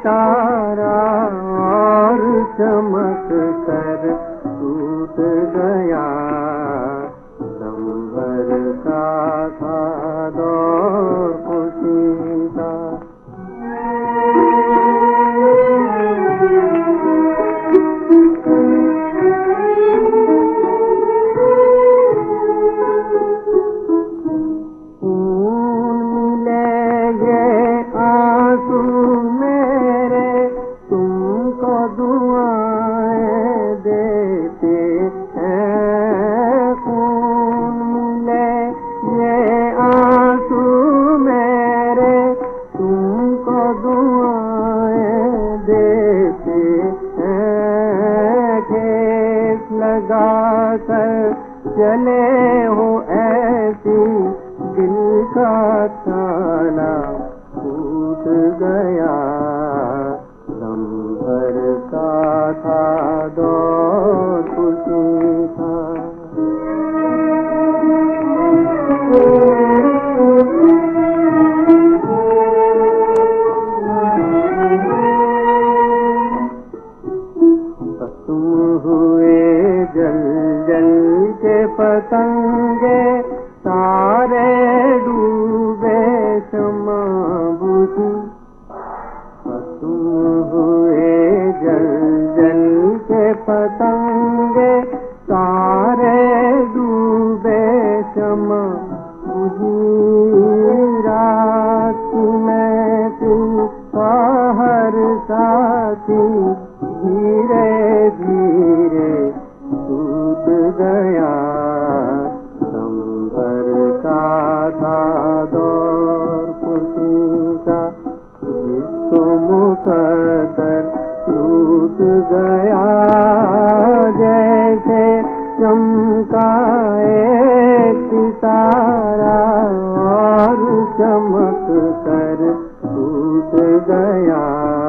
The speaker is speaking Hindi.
सितारा और चमक कर टूट गया। लगा कर चले हो ऐसी दिल का ताला टूट गया। दम भर का था दौर खुशी हुए पतंगे सारे डूबे क्षमा रात में तू हर साथी धीरे धीरे टूट गया। संभर का था दौर, खुशी का टूट गया। तारा और चमक कर टूट गया।